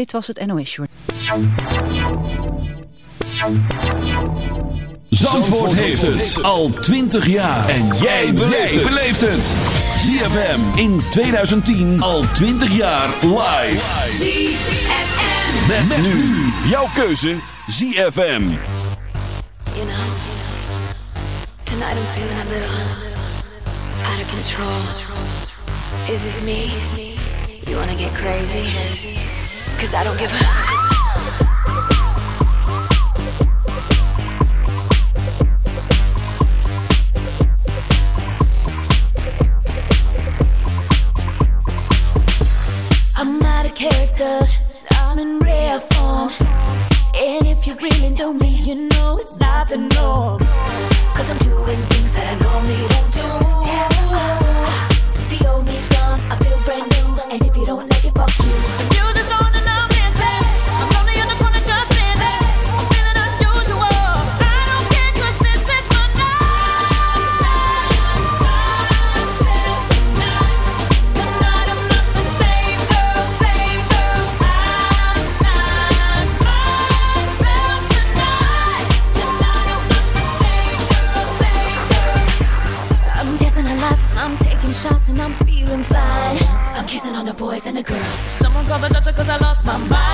Dit was het NOS Short. Zandvoort heeft het al 20 jaar. En jij beleeft het. ZFM in 2010 al 20 jaar live. ZFM. Met, met nu jouw keuze ZFM. You know, tonight I'm feeling a little out of control. Is this me? You wanna get crazy? Cause I don't give a. I'm out of character. I'm in rare form. And if you really know me, you know it's not the norm. Cause I'm doing things that I normally and the girls. Someone call the doctor cause I lost my mind.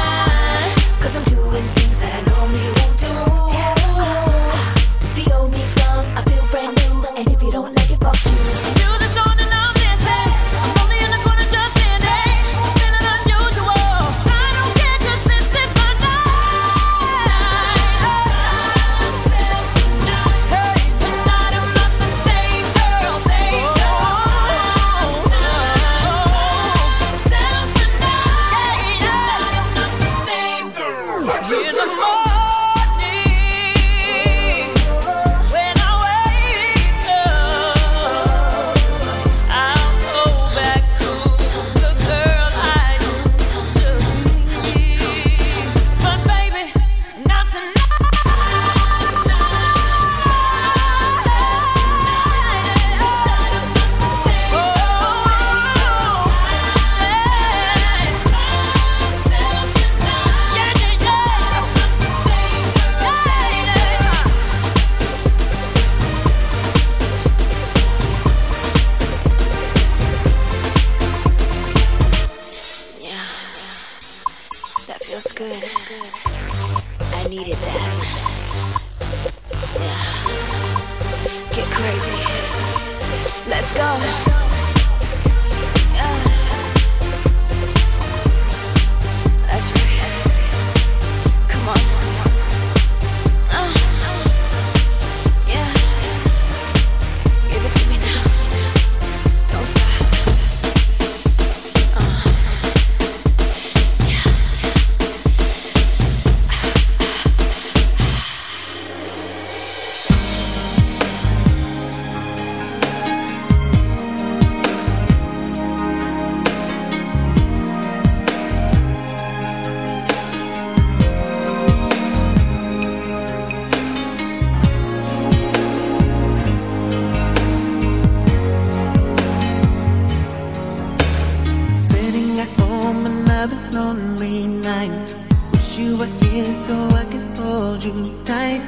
Night. Wish you were here so I could hold you tight.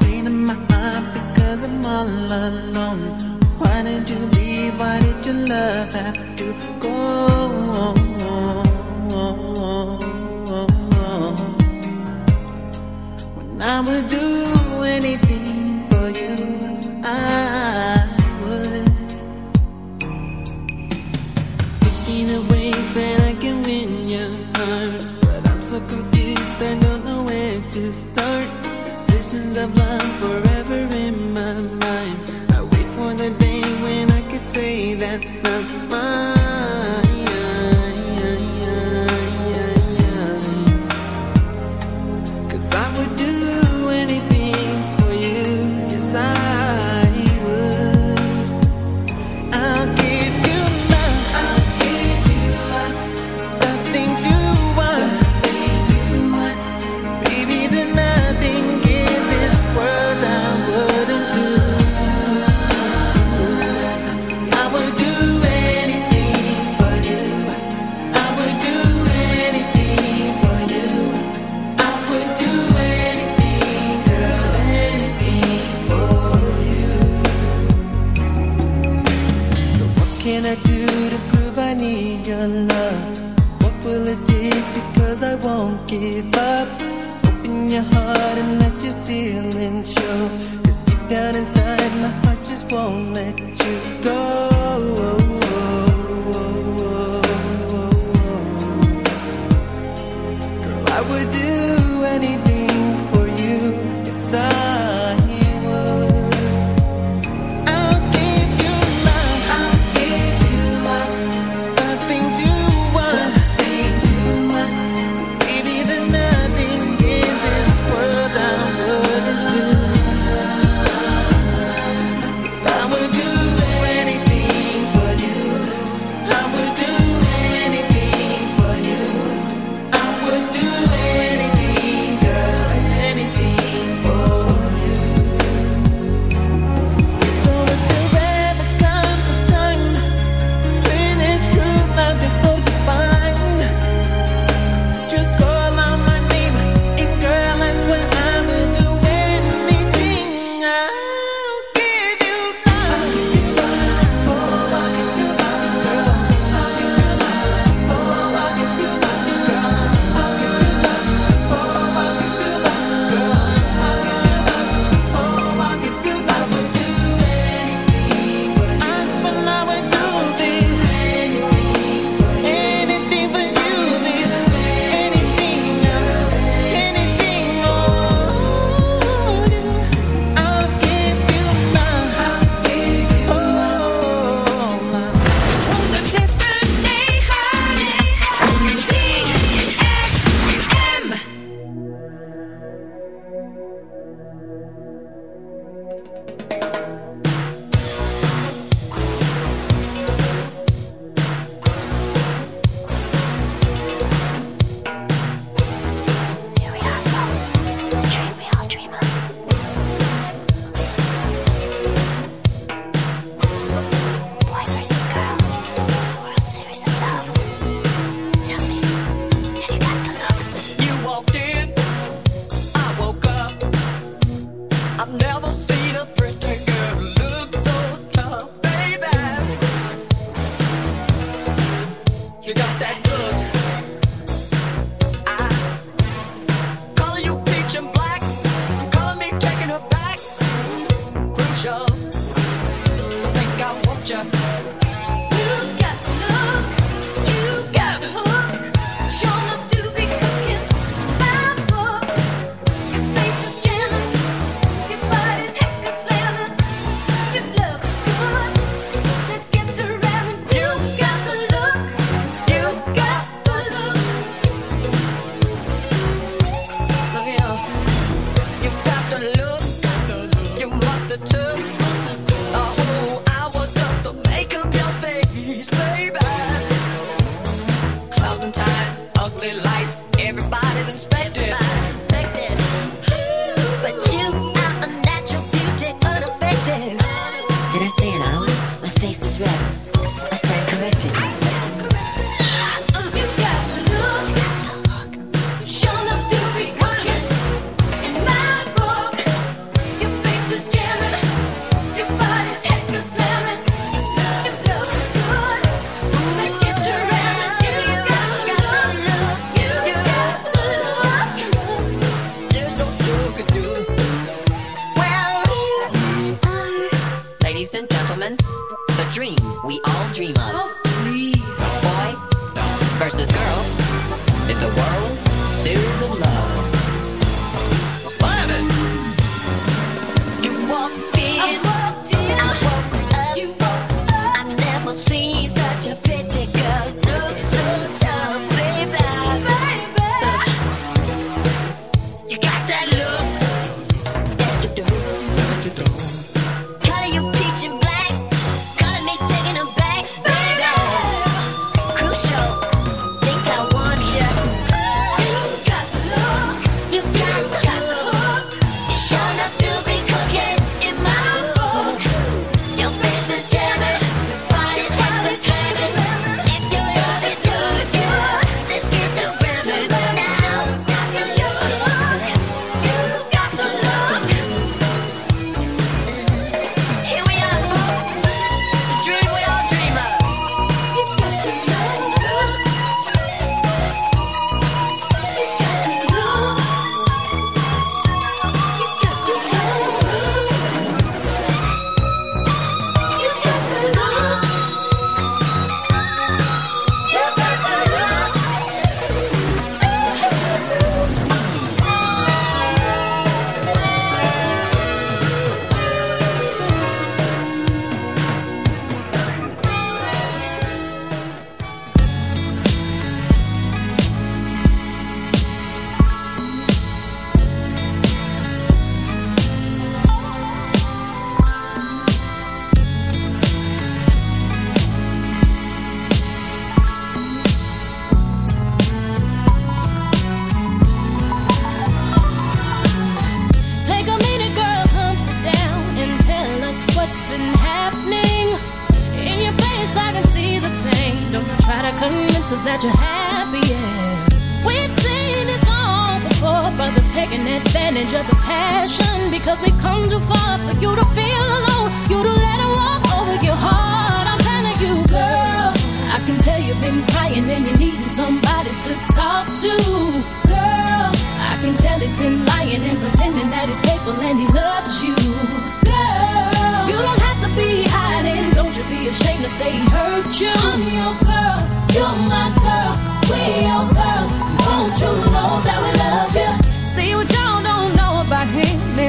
Pain in my heart because I'm all alone. Why did you leave? Why did your love have to go? When I would do anything down inside, advantage of the passion because we come too far for you to feel alone. You to let it walk over your heart. I'm telling you, girl. I can tell you've been crying and you're needing somebody to talk to, girl. I can tell he's been lying and pretending that he's faithful and he loves you, girl. You don't have to be hiding. Don't you be ashamed to say he hurt you. I'm your girl. You're my girl. We're your girls. Won't you know that we love you?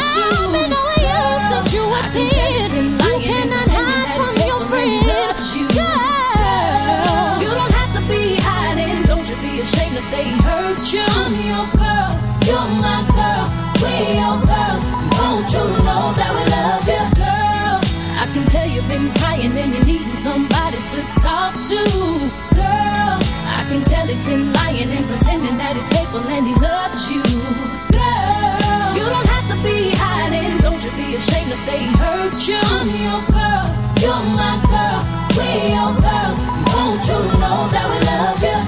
I've been you you were I can tell 10. You cannot hide from your faithful and he friend. loves you. Girl. You don't have to be hiding. Don't you be ashamed to say hurt you. I'm your girl. You're my girl. We your girls. Won't you know that we love you, girl? I can tell you've been crying and you're needing somebody to talk to, girl. I can tell he's been lying and pretending that he's faithful and he loves. You don't have to be hiding. Don't you be ashamed to say he hurt you. I'm your girl. You're my girl. We your girls. Won't you know that we love you?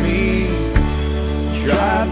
me,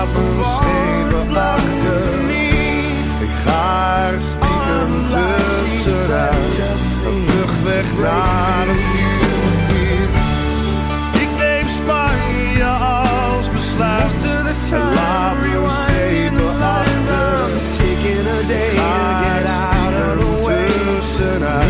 Laat me schepen achter. Ik ga er stiekem tussenuit. Een vlucht weg naar een nieuw begin. Ik neem Spanje als besluit. Laat me schepen achter. Taking a day to get out of the way. tussenuit.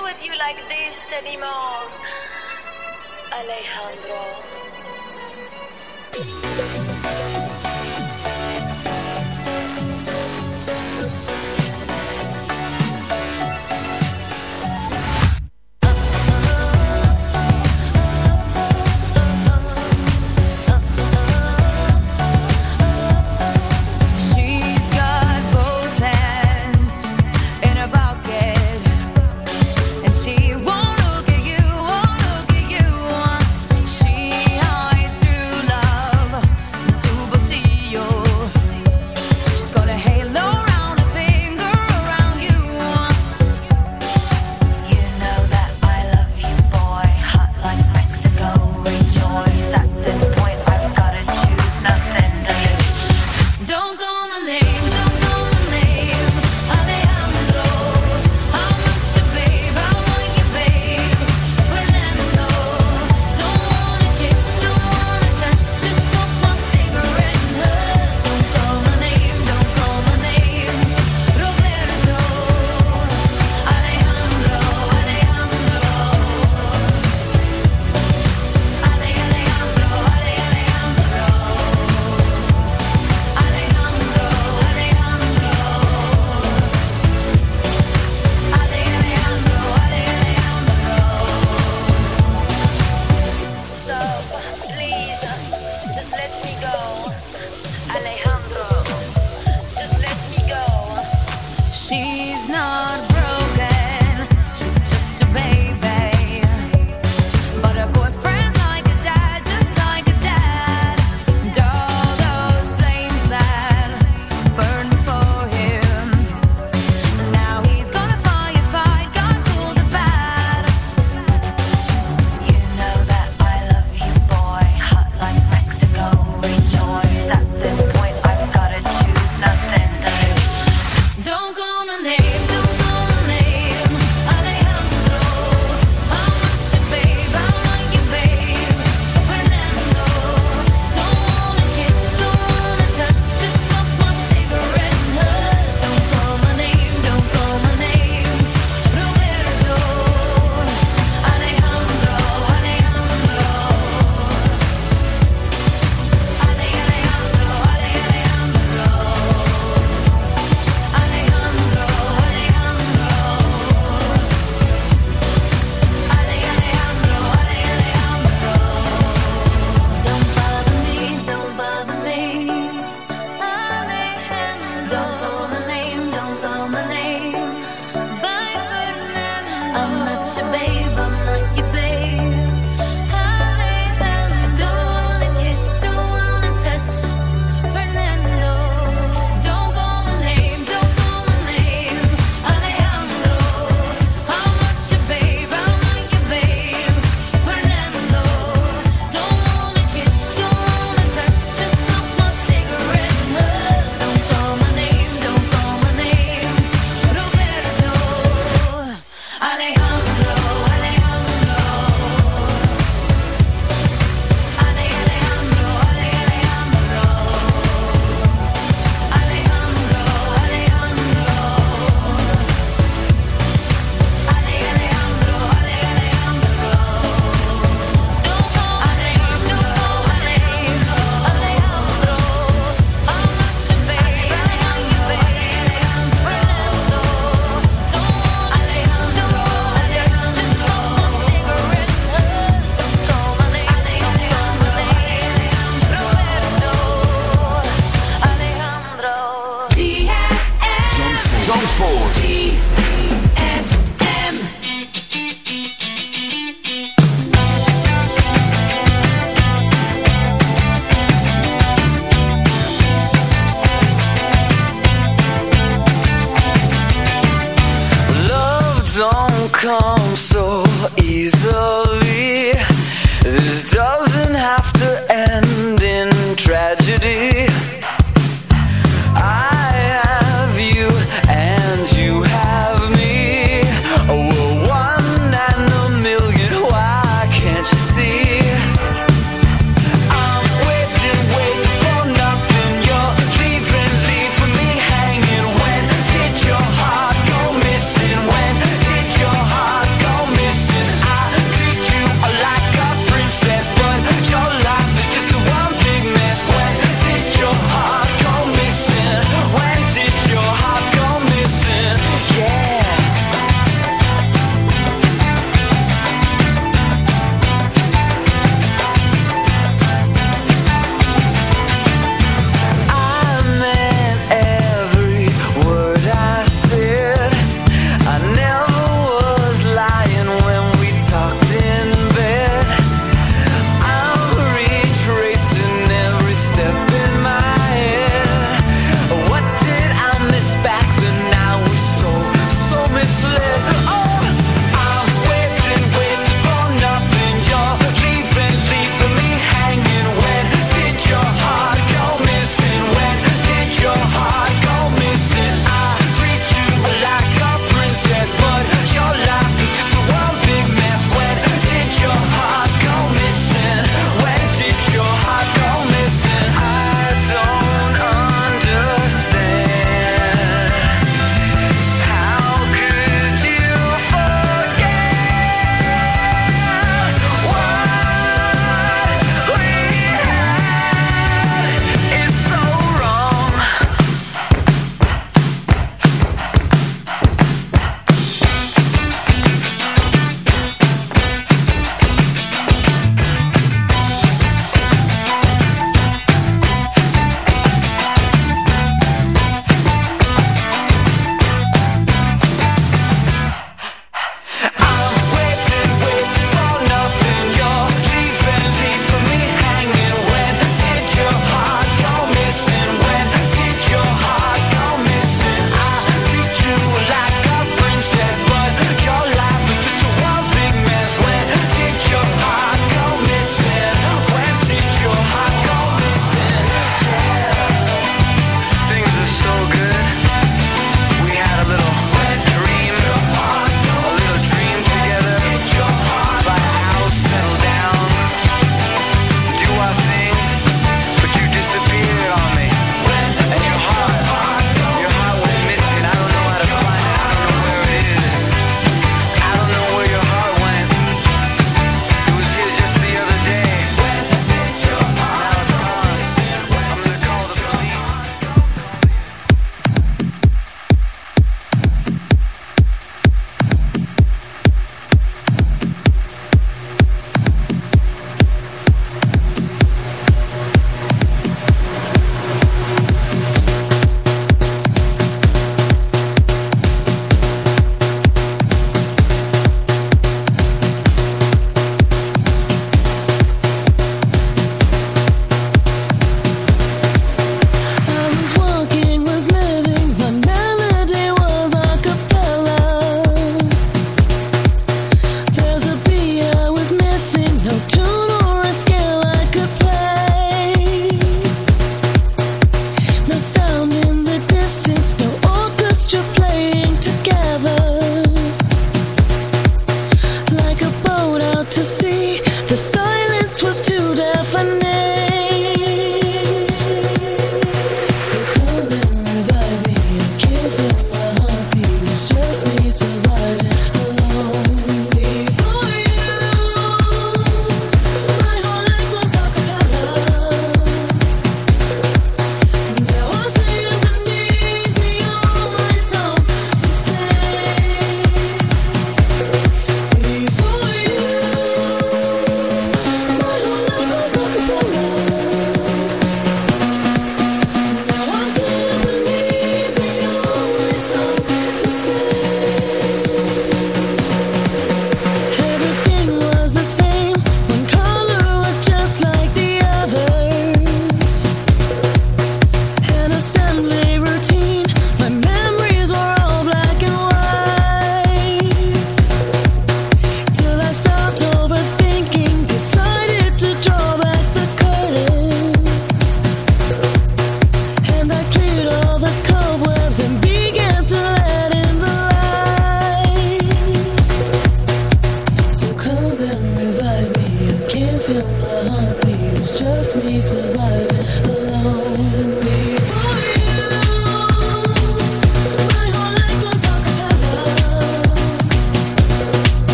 With you like this anymore. Alejandro.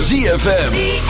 ZFM.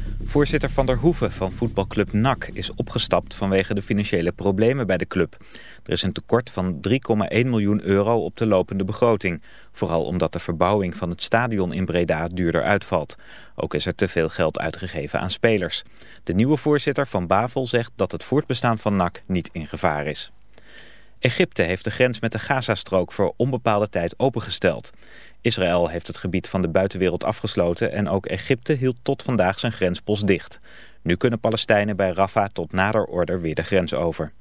Voorzitter Van der Hoeven van voetbalclub NAC is opgestapt vanwege de financiële problemen bij de club. Er is een tekort van 3,1 miljoen euro op de lopende begroting. Vooral omdat de verbouwing van het stadion in Breda duurder uitvalt. Ook is er te veel geld uitgegeven aan spelers. De nieuwe voorzitter van Bavel zegt dat het voortbestaan van NAC niet in gevaar is. Egypte heeft de grens met de Gazastrook voor onbepaalde tijd opengesteld. Israël heeft het gebied van de buitenwereld afgesloten en ook Egypte hield tot vandaag zijn grenspost dicht. Nu kunnen Palestijnen bij Rafah tot nader order weer de grens over.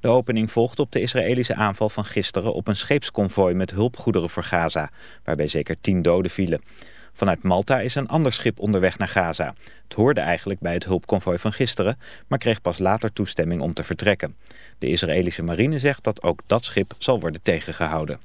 De opening volgt op de Israëlische aanval van gisteren op een scheepsconvooi met hulpgoederen voor Gaza, waarbij zeker tien doden vielen. Vanuit Malta is een ander schip onderweg naar Gaza. Het hoorde eigenlijk bij het hulpconvooi van gisteren, maar kreeg pas later toestemming om te vertrekken. De Israëlische marine zegt dat ook dat schip zal worden tegengehouden.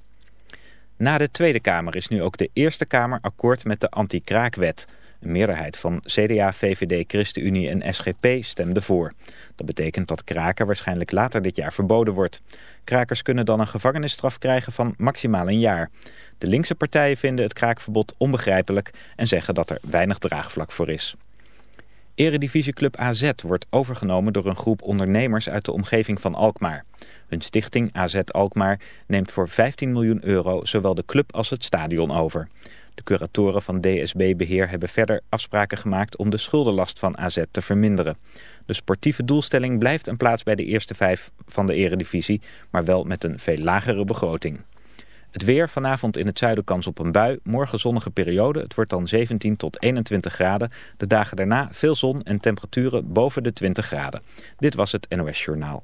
Na de Tweede Kamer is nu ook de Eerste Kamer akkoord met de anti-kraakwet. Een meerderheid van CDA, VVD, ChristenUnie en SGP stemde voor. Dat betekent dat kraken waarschijnlijk later dit jaar verboden wordt. Krakers kunnen dan een gevangenisstraf krijgen van maximaal een jaar. De linkse partijen vinden het kraakverbod onbegrijpelijk en zeggen dat er weinig draagvlak voor is. Eredivisieclub AZ wordt overgenomen door een groep ondernemers uit de omgeving van Alkmaar. Hun stichting AZ Alkmaar neemt voor 15 miljoen euro zowel de club als het stadion over. De curatoren van DSB Beheer hebben verder afspraken gemaakt om de schuldenlast van AZ te verminderen. De sportieve doelstelling blijft een plaats bij de eerste vijf van de eredivisie, maar wel met een veel lagere begroting. Het weer, vanavond in het zuiden kans op een bui, morgen zonnige periode, het wordt dan 17 tot 21 graden. De dagen daarna veel zon en temperaturen boven de 20 graden. Dit was het NOS Journaal.